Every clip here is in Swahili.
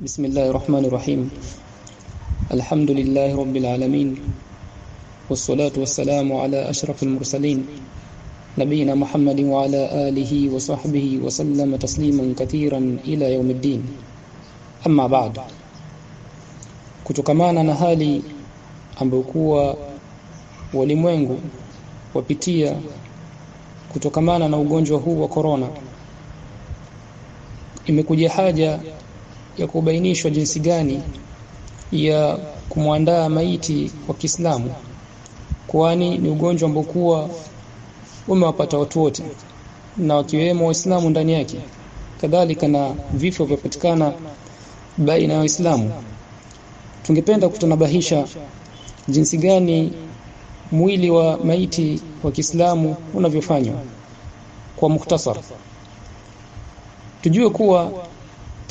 بسم الله الرحمن الرحيم الحمد لله رب العالمين والصلاة والسلام على أشرف المرسلين نبينا محمد وعلى آله وصحبه وسلم تسليما كثيرا إلى يوم الدين أما بعد kutokamana na hali ambayo kuwa walimwengu wapitia kutokamana na ugonjwa huu wa korona imekuja haja ya kubainishwa jinsi gani ya kumwandaa maiti kwa Kiislamu kwani ni ugonjwa ambao kuwa umewapata watu wote na wakiwemo waislamu ndani yake. Kadhalika na vifo vyapatikana baina ya waislamu. Tungependa kutanabahisha jinsi gani mwili wa maiti wa Kiislamu unavyofanywa. Kwa muktasar tujue kuwa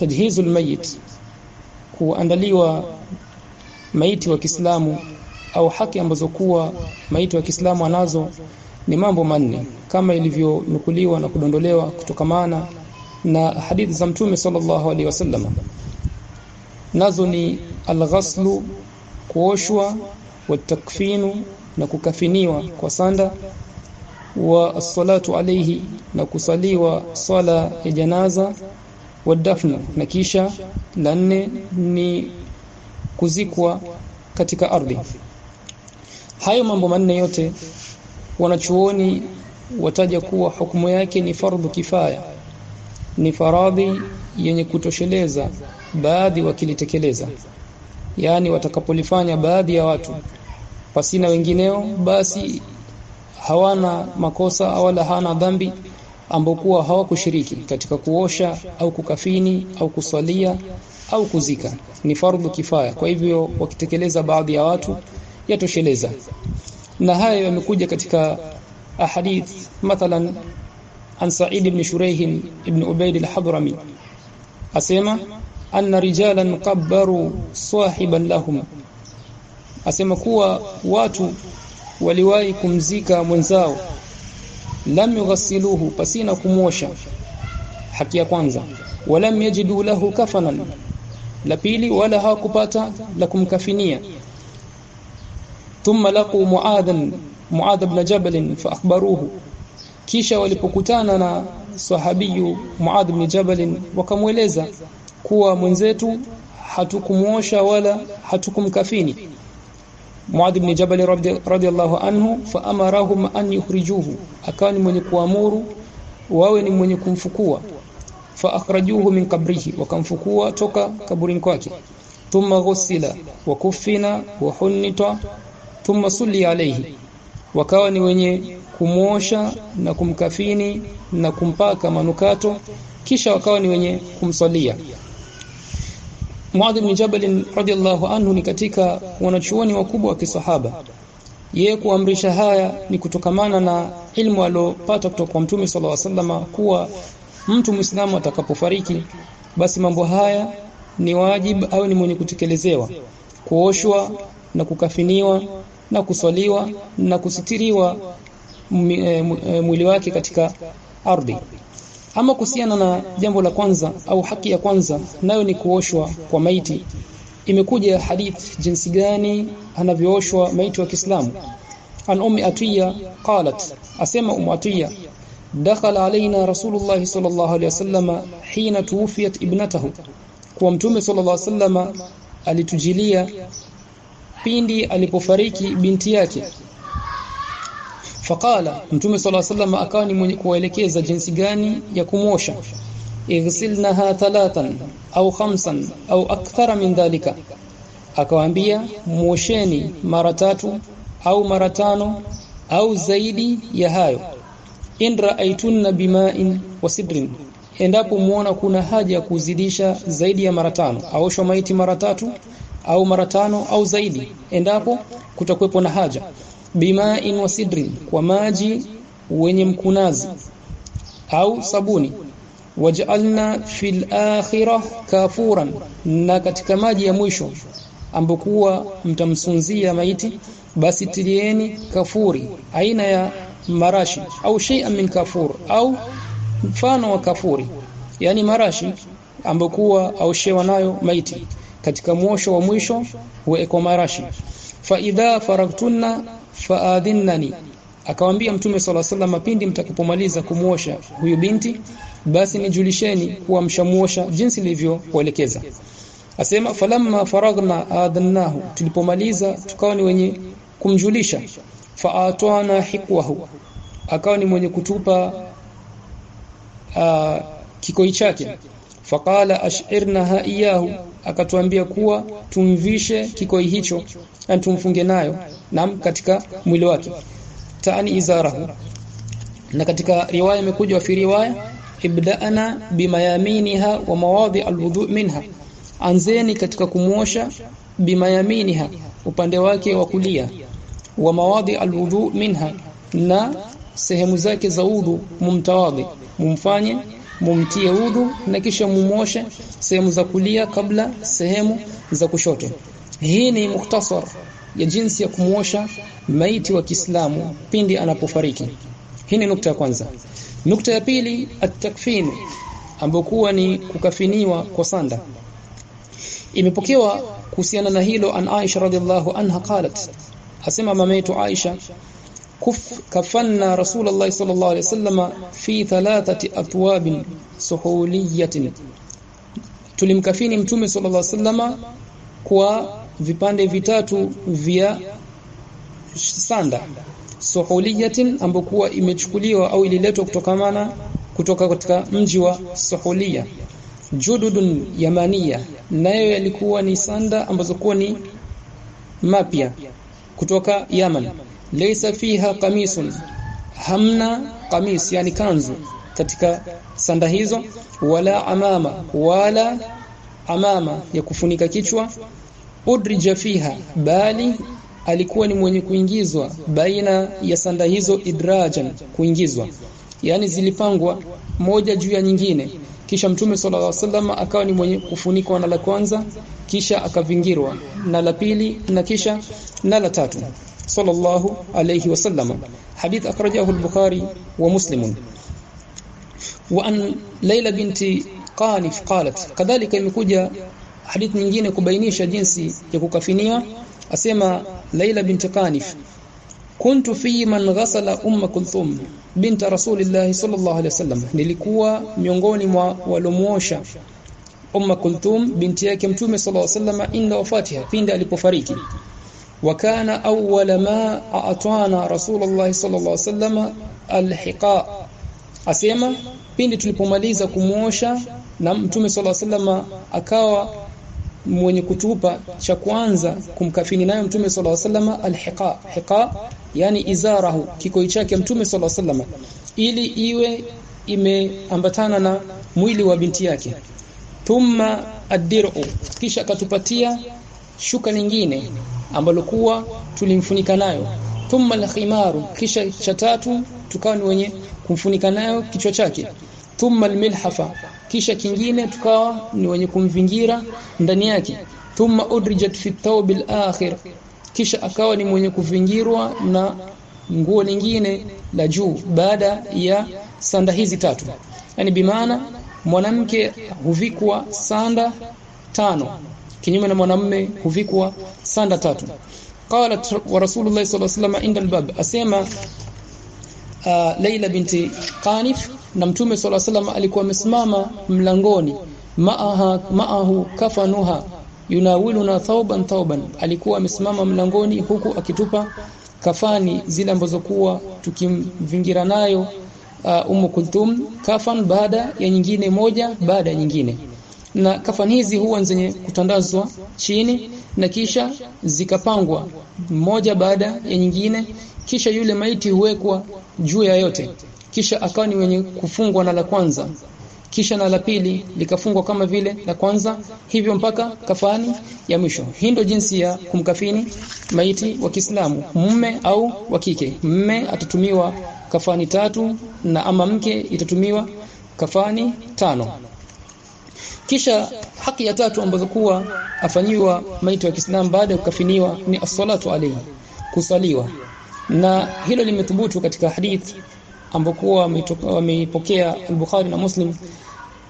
tajhizul mayit kuandaliwa maiti wa Kiislamu au haki ambazo kuwa maiti wa Kiislamu anazo ni mambo manne kama ilivyonukuliwa na kudondolewa kutokamana na hadithi za Mtume sallallahu alaihi wasallam. Nazo ni alghaslu kuoshwa watakfinu na kukafiniwa kwa sanda wa as-salatu alaihi, na kusaliwa sala ya janaza wadafnu na kisha la nne ni kuzikwa katika ardhi. Hayo mambo manne yote wanachuoni wataja kuwa hukumu yake ni fardhu kifaya. Ni faradhi yenye kutosheleza baadhi wakilitekeleza. Yaani watakapolifanya baadhi ya watu pasina wengineo basi hawana makosa wala hana dhambi ambokuwa hawakushiriki katika kuosha au kukafini au kusalia au kuzika. Ni fardhu kifaya. Kwa hivyo wakitekeleza baadhi ya watu yatosheleza. Na haya yamekuja katika ahadith mathalan an Sa'id ibn Shurayh ibn Ubayd al-Hadrami. Asema anna rijalan qabbaru sahiban lahum. Asema kuwa watu waliwahi kumzika mwenzao lam yughsiluhu pasina kumosha haki ya kwanza. Walam yajidu lahu kafanan. La pili wala hakupata la kumkafinia. Thumma laqu muadhan muadh ibn jabal fa akhbaruhu. Kisha walipokutana na sahabiyu muadh ibn jabal wakamweleza kuwa mwenzetu hatukumuosha wala hatukumkafini Muadh ibn Jabal radiyallahu anhu fa amarahum an yukhrijuhu. Akawa ni mwenye kuamuru wawe ni mwenye kumfukua. Fa akhrajuhu min qabrihi wakamfukua toka kaburini kwake. Thumma ghusila wa kufina wa hunnita. Thumma sulli alayhi. Wakawa ni wenye kumosha na kumkafini na kumpaka manukato. Kisha wakawa ni wenye kumsalia Muadh bin Jabal radhiallahu anhu ni katika wanachuoni wakubwa wa kisahaba. Yeye kuamrisha haya ni kutokamana na ilmu alopata kutoka kwa Mtume sallallahu alaihi wasallam kuwa mtu Muislamu atakapofariki basi mambo haya ni wajibu au ni mwenye kutekelezewa kuoshwa na kukafiniwa na kuswaliwa na kusitiriwa mwili wake katika ardhi ama kuhusiana na jambo la kwanza au haki ya kwanza nayo ni kuoshwa kwa maiti. Imekuja hadith jinsi gani anavyooshwa maiti wa Kiislamu. An ummi atiya qalat asema ummu atiya dakhala alaina rasulullah sallallahu alayhi wasallam hina tuwfiyat ibnatahu. Kwa mtume sallallahu alayhi wasallam alitujilia pindi alipofariki binti yake faqala mtume sala sallam akawa ni mwenye kuwaelekeza jinsi gani ya kumosha igsilnaha thalathan au khamsan au akthara min dhalika. Akawaambia muosheni mara tatu au mara tano au zaidi ya hayo. In ra'aytunna bima'in wa sidrin. Endapo muona kuna haja ya kuzidisha zaidi ya mara tano aoshwa maiti mara tatu au mara tano au zaidi. Endapo kutakuwepo na haja bima'in wa sidrin kwa maji wenye mkunazi au sabuni. Waj'alna fil akhirah kafuran na katika maji ya mwisho ambokuwa mtamsunzia maiti basi tilieni kafuri aina ya marashi au shay'an min kafur au mfano wa kafuri yani marashi ambokuwa au shewa nayo maiti. Katika mwosho wa mwisho huwekwa marashi. Fa idha faragtunna faadhinnani akamwambia mtume sala sallam pindi mtakapomaliza kumuosha huyu binti basi nijulisheni kuwa mshamuosha jinsi nilivyokuelekeza. Asema falamma faragna adhannahu tulipomaliza tukawa ni wenye kumjulisha. Faatwana hikwahu. Akawa ni mwenye kutupa uh, kikoi chake. Faqala ash'irnaha iyahu akatuambia kuwa tumvishe kikoi hicho na tumfunge nayo nam katika mwili wake. Taani izarahu. Na katika riwaya imekuja fi riwaya ibda'ana bimayaminiha wa mawadhi alwudu minha. Anzeni katika kumuosha bimayaminiha upande wake wa kulia wa mawadhi alwudu minha na sehemu zake za udhu mumtawadhi mumfanye mumtie udhu na kisha mumoshe sehemu za kulia kabla sehemu za kushoto. Hii ni mukhtasar ya jinsi ya kumuosha maiti wa Kiislamu pindi anapofariki. Hii ni nukta ya kwanza. Nukta ya pili at-takfin ambokuwa ni kukafiniwa kwa sanda. Imepokewa kuhusiana na hilo an Aisha radhiallahu anha qalat. Asema mama yetu Aisha kafanna rasulullah sallallahu alaihi wasallam fi thalathati atwab suhuliyatin. Tulimkafini mtume sallallahu alaihi wasallam kwa vipande vitatu vya sanda suhuliyatin ambokuwa imechukuliwa au ililetwa kutokamana kutoka katika mji wa Suhulia jududun yamania nayo yalikuwa ni sanda ambazo kuwa ni mapya kutoka Yaman laysa fiha qamisun. Hamna qamis yani kanzu katika sanda hizo. Wala amama wala amama ya kufunika kichwa. Udrija fiha bali alikuwa ni mwenye kuingizwa baina ya sanda hizo idrajan kuingizwa. Yani zilipangwa moja juu ya nyingine. Kisha mtume sallallahu alaihi wasallam akawa ni mwenye kufunikwa na la kwanza kisha akavingirwa na la pili na kisha na la tatu sallallahu الله عليه وسلم حديث أخرجه البخاري ومسلم muslim ليلى بنت layla قالت كذلك imekuja hadith nyingine kubainisha jinsi ya kukafiniwa asema Laila binti Qanif kuntu fi man ghasala umma kulthum binta rasulillah sallallahu alaihi wasallam nilikuwa miongoni mwa walomuosha umma kulthum binti yake mtume sallallahu alaihi wasallam inda wafatiha pindi alipofariki wakana awwala ma a'tana صلى الله عليه وسلم الحقاء asema pindi tulipomaliza kumuosha na mtume alaihi wasallam akawa mwenye kutupa cha kwanza kumkafini nayo mtume alaihi wasallam alhiqa. Hiqa yani izarahu kikoi chake mtume الله عليه وسلم ili iwe imeambatana na mwili wa binti yake. Thumma addiru kisha akatupatia shuka lingine ambalo kuwa tulimfunika nayo. Thumma alkhimaru kisha cha tatu tukawa ni wenye kumfunika nayo kichwa chake. Thumma almilhafa kisha kingine tukawa ni wenye kumvingira ndani yake. Thumma udrijat fi thawb al-akhir kisha akawa ni mwenye kuvingirwa na nguo lingine la juu baada ya sanda hizi tatu. Yani bimaana mwanamke huvikwa sanda tano kinyume na mwanamme huvikwa. Sanda tatu. Qala wa rasulullah sallallahu alaihi wasallam inda albab asema uh, Leila binti Qanif na mtume sallallahu alaihi wasallam alikuwa amesimama mlangoni. Maaha maahu kafanuha yunawiluna thawban thawban. Alikuwa amesimama mlangoni huku akitupa kafani zile ambazo kuwa tukimvingira nayo uh, Ummu Kulthum. Kafan baada ya nyingine moja baada ya nyingine na kafani hizi huwa zenye kutandazwa chini na kisha zikapangwa moja baada ya nyingine kisha yule maiti huwekwa juu ya yote. Kisha akawa ni mwenye kufungwa na la kwanza. Kisha na la pili likafungwa kama vile la kwanza hivyo mpaka kafani ya mwisho. Hii ndio jinsi ya kumkafini maiti wa Kiislamu mume au wa kike. Mume atatumiwa kafani tatu na ama mke itatumiwa kafani tano kisha haki ya tatu ambazo kuwa afanyiwa maiti wa Kiislamu baada ya kukafiniwa ni as-salatu alayhi kusaliwa. Na hilo limethubutu katika hadith ambokuwa wameipokea al-Bukhari na Muslim.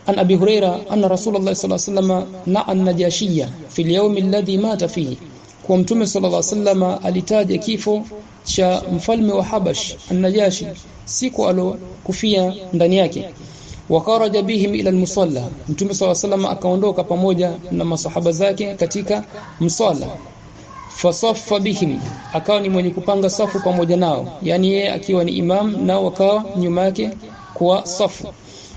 An abi huraira anna rasulullah sallallahu alaihi wasallam na'a an-najashiyya fi al-yawm alladhi mata fihi. Kwa mtume sallallahu alaihi wasallam alitaja kifo cha mfalme wa Habash an-Najashi siku alokufia ndani yake wakaraja bihim ila almusalla. Mtume sallallahu salama akaondoka pamoja na masahaba zake katika msala. Fasaffa bihim akawa ni mwenye kupanga safu pamoja nao. Yani yeye akiwa ni imam nao wakawa nyuma yake kwa safu.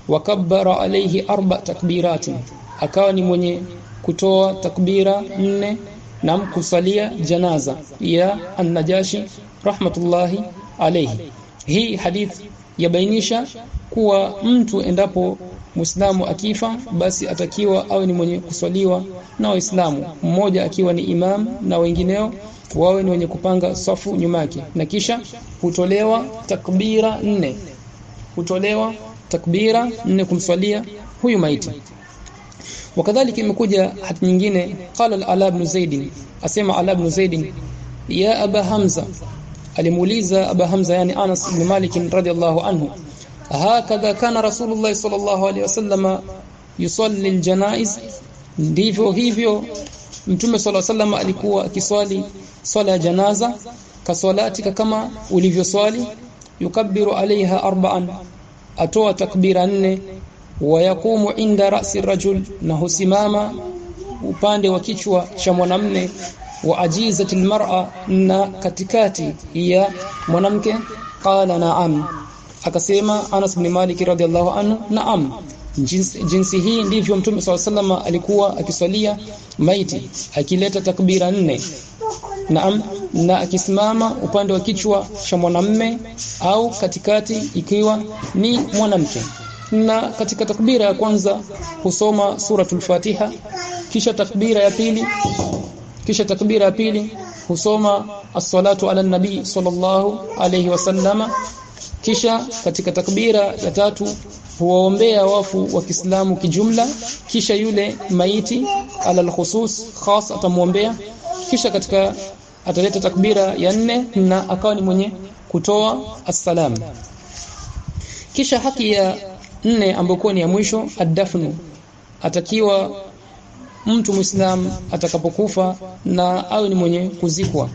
Wakabbara alayhi arba takbiratin akawa ni mwenye kutoa takbira nne na kusalia janaza ya an-najashi rahmatullahi alayhi. Hii hadith yabainisha kuwa mtu endapo Muislamu akifa basi atakiwa awe ni mwenye kuswaliwa na Waislamu mmoja akiwa ni imam na wengineo wawe ni wenye kupanga safu nyuma yake. Na kisha hutolewa takbira nne. Hutolewa takbira nne kumswalia huyu maiti. Wakadhalika imekuja hati nyingine qala al-ala ibn zaid asema ala ibn zaid ya aba hamza alimuuliza aba hamza yani Anas ibn Malik radhiyallahu anhu hakadha kana rasulullah sallallahu alaihi wasallam yusalli aljanaiz. Ndivyo hivyo mtume sallallahu alaihi wasallam alikuwa akiswali swala ya janaza kaswalatika kama ulivyoswali yukabbiru alaiha arba'an atoa takbira nne wayakumu inda ra'si rajul na husimama upande wa kichwa cha mwanamme wa ajizati almar'a na katikati ya mwanamke. Qala na'am akasema Anas bin Malik radhiallahu anhu na'am jinsi, jinsi hii ndivyo mtume SAW alikuwa akiswalia maiti akileta takbira nne. Naam na akisimama upande wa kichwa cha mwanamme au katikati ikiwa ni mwanamke. Na katika takbira ya kwanza husoma suratul Fatiha kisha takbira ya pili kisha takbira ya pili husoma as-salatu ala nabi sallallahu alayhi wasallama kisha katika takbira ya tatu huwaombea wafu wa Kiislamu kijumla kisha yule maiti ala al-khusus khas atamwombea. Kisha katika ataleta takbira ya nne na akawa ni mwenye kutoa assalam. Kisha haki ya nne ambayo ni ya mwisho ad-dafnu. Atakiwa mtu muislam atakapokufa na awe ni mwenye kuzikwa.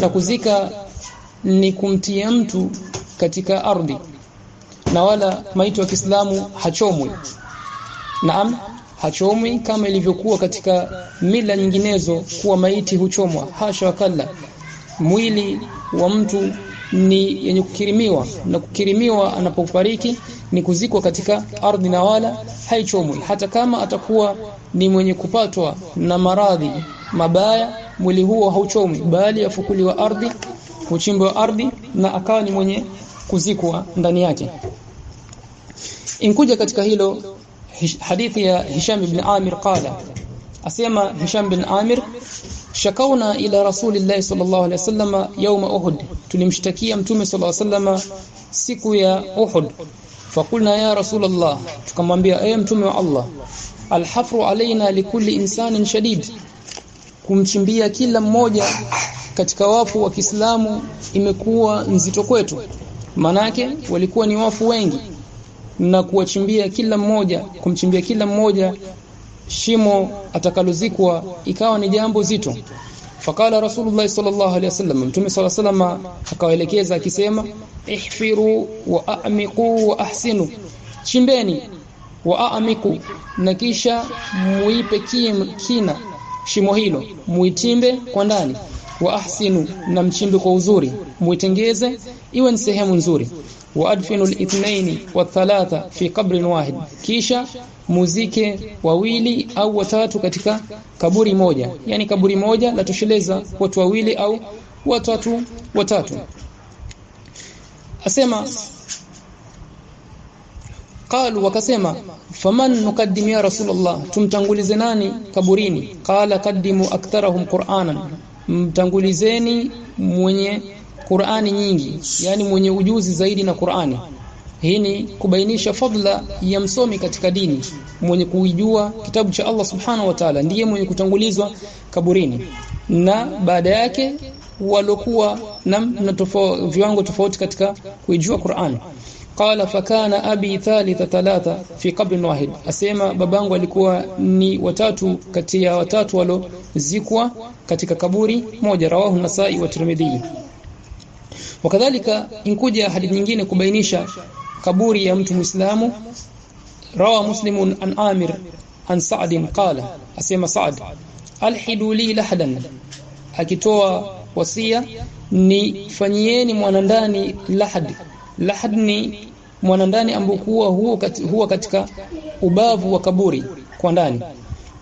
Na kuzika ni kumtia mtu katika ardhi. Na wala maiti wa Kiislamu hachomwi. Naam hachomwi kama ilivyokuwa katika mila nyinginezo kuwa maiti huchomwa. Hasha wakalla mwili wa mtu ni yenye kukirimiwa. Na kukirimiwa anapofariki ni kuzikwa katika ardhi na wala haichomwi. Hata kama atakuwa ni mwenye kupatwa na maradhi mabaya mwili huo hauchomwi. Bali afukuliwa ardhi huchimbwa ardhi na akawa ni mwenye kuzikwa ndani yake. Inkuja katika hilo hadithi ya Hisham ibn Amir qala asema Hisham bin Amir shakauna ila rasulillahi sallallahu alaihi wasallam yawm Uhud. Tulimshtakia mtume sallallahu alaihi wasallam siku ya Uhud. Fakulna ya rasulullah tukamwambia ewe mtume wa Allah alhafru alaina likulli insanin shadid. Kumchimbia kila mmoja katika wafu wa Kiislamu imekuwa nzito kwetu manake walikuwa ni wafu wengi na kuwachimbia kila mmoja kumchimbia kila mmoja shimo atakalozikwa ikawa ni jambo zito. Fakala rasulullah sallallahu alaihi wasallam mtume sallallahu alaihi wasallam akawaelekeza akisema ihfiru wa a'miqu wa ahsinu. Chimbeni wa a'miqu na kisha muipe kina shimo hilo muitimbe kwa ndani wa ahsinu na mchimbe kwa uzuri muitengeze iwe ni sehemu nzuri. Wa adfinu al-ithnaini wa thalatha fi qabrin wahid kisha muzike wawili au watatu katika kaburi moja. Yani kaburi moja latosheleza watu wawili au watatu watatu. Asema qalu wakasema faman nuqaddim ya rasulullah tumtangulize nani kaburini? Qala qaddimu aktharahum qur'anan mtangulizeni mwenye Qur'ani nyingi yani mwenye ujuzi zaidi na Qur'ani. Hii ni kubainisha fadla ya msomi katika dini. Mwenye kuijua kitabu cha Allah subhanahu wa ta'ala ndiye mwenye kutangulizwa kaburini. Na baada yake walokuwa na, na tofo, viwango tofauti katika kuijua Qur'an qala fakana abi thalitha thalatha fi qabrin wahid. Asema babangu alikuwa ni watatu kati ya watatu walozikwa katika kaburi moja rawahu nasai wa tirmidhi. Wakadhalika inkuja hadithi nyingine kubainisha kaburi ya mtu muislamu. Rawa muslimun an amir an sa'd qala asema sa'd alhidu li lahdan akitoa wasia ni fanyieni mwanandani lahad lahad ni mwanandani ambokuwa huwa, kati, huwa katika ubavu wa kaburi kwa ndani.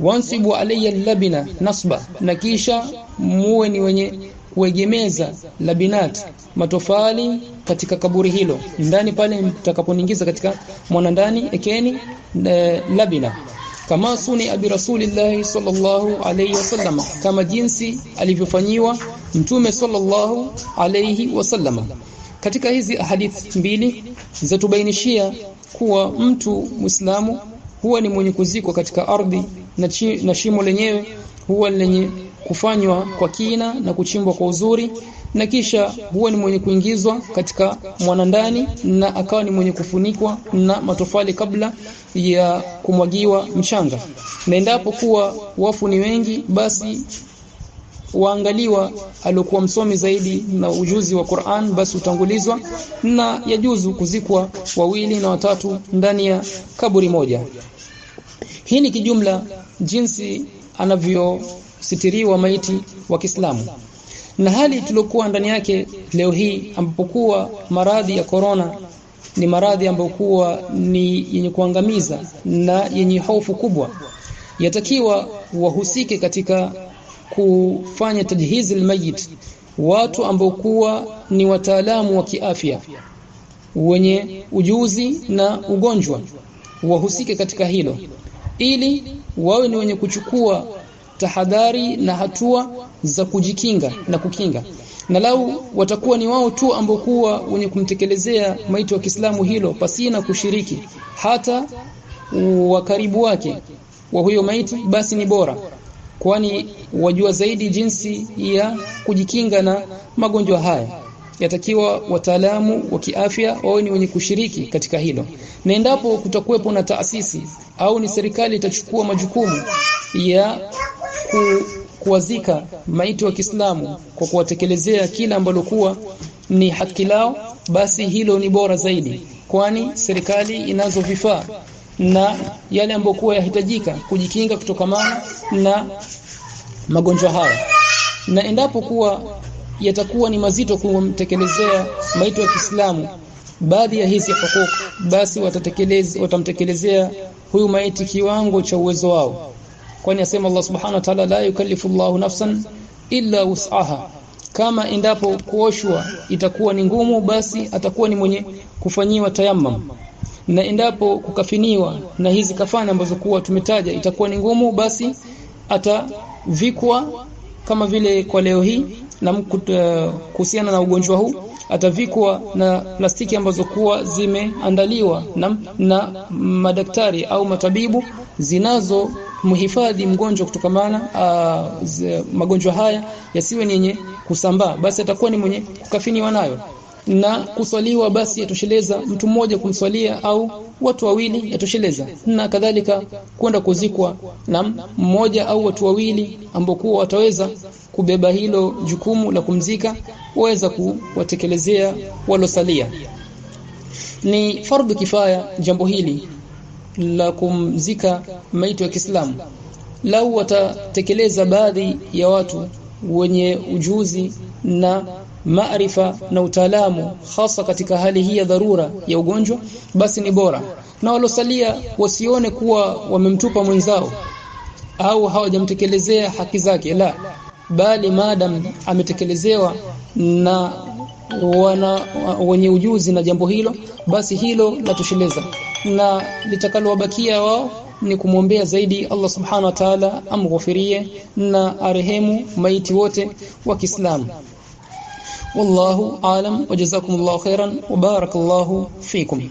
Wansibu alayya labina nasba na kisha muwe ni wenye kuegemeza labinat matofali katika kaburi hilo. Ndani pale mtakaponingiza katika mwanandani ekeni e, labina. Kama suni abi rasulillah sallallahu alayhi wasallam kama jinsi alivyofanyiwa mtume sallallahu alayhi wasallam katika hizi hadithi mbili zatubainishia kuwa mtu Muislamu huwa ni mwenye kuzikwa katika ardhi na, na shimo lenyewe huwa lenye kufanywa kwa kina na kuchimbwa kwa uzuri na kisha huwa ni mwenye kuingizwa katika mwanandani na akawa ni mwenye kufunikwa na matofali kabla ya kumwagiwa mchanga. Na endapo kuwa wafu ni wengi basi waangaliwa aliokuwa msomi zaidi na ujuzi wa Qur'an basi utangulizwa na yajuzu kuzikwa wawili na watatu ndani ya kaburi moja. Hii ni kijumla jinsi anavyositiriwa maiti wa Kiislamu. Na hali tuliokuwa ndani yake leo hii ambapokuwa maradhi ya korona ni maradhi ambayo kuwa ni yenye kuangamiza na yenye hofu kubwa yatakiwa wahusike katika kufanya tajhizi almayit watu ambao kuwa ni wataalamu wa kiafya wenye ujuzi na ugonjwa wahusike katika hilo ili wawe ni wenye kuchukua tahadhari na hatua za kujikinga na kukinga. Na lau watakuwa ni wao tu ambao kuwa wenye kumtekelezea maiti wa Kiislamu hilo pasina kushiriki hata wakaribu wake wa huyo maiti basi ni bora. Kwani wajua zaidi jinsi ya kujikinga na magonjwa haya. Yatakiwa wataalamu wa kiafya wawe ni wenye kushiriki katika hilo. Na endapo kutakuwepo na taasisi au ni serikali itachukua majukumu ya ku, kuwazika maiti wa Kiislamu kwa kuwatekelezea kila ambalo kuwa ni haki lao basi hilo ni bora zaidi. Kwani serikali inazo vifaa na yale ambayo kuwa yahitajika kujikinga kutokamana na magonjwa haya. Na endapo kuwa yatakuwa ni mazito kumtekelezea maiti wa Kiislamu baadhi ya hizi hukuku basi watatekeleza watamtekelezea huyu maiti kiwango cha uwezo wao. Kwani asema Allah subhanahu wa ta'ala la yukallifu Allahu nafsan illa wus'aha. Kama endapo kuoshwa itakuwa ni ngumu basi atakuwa ni mwenye kufanyiwa tayammum. Na endapo kukafiniwa na hizi kafani ambazo kuwa tumetaja itakuwa ni ngumu basi atavikwa kama vile kwa leo hii na kuhusiana na ugonjwa huu atavikwa na plastiki ambazo kuwa zimeandaliwa na, na madaktari au matabibu zinazo mhifadhi mgonjwa kutokamana uh, magonjwa haya yasiwe ni yenye kusambaa. Basi atakuwa ni mwenye kukafiniwa nayo. Na kuswaliwa basi atosheleza mtu mmoja kumswalia au watu wawili yatosheleza. Na kadhalika kwenda kuzikwa na mmoja au watu wawili ambao kuwa wataweza kubeba hilo jukumu la kumzika waweza kuwatekelezea walosalia ni fardhu kifaya jambo hili la kumzika maiti wa Kiislamu. Lau watatekeleza baadhi ya watu wenye ujuzi na maarifa na utaalamu hasa katika hali hii ya dharura ya ugonjwa basi ni bora. Na walosalia wasione kuwa wamemtupa mwenzao au hawajamtekelezea haki zake la. Bali madam ametekelezewa na wana wenye ujuzi na jambo hilo basi hilo latosheleza na litakalowabakia wao ni kumwombea zaidi Allah subhanahu wa ta'ala amghufirie na arehemu maiti wote wa Kiislamu والله أعلم وجزاكم الله خيرا وبارك الله فيكم.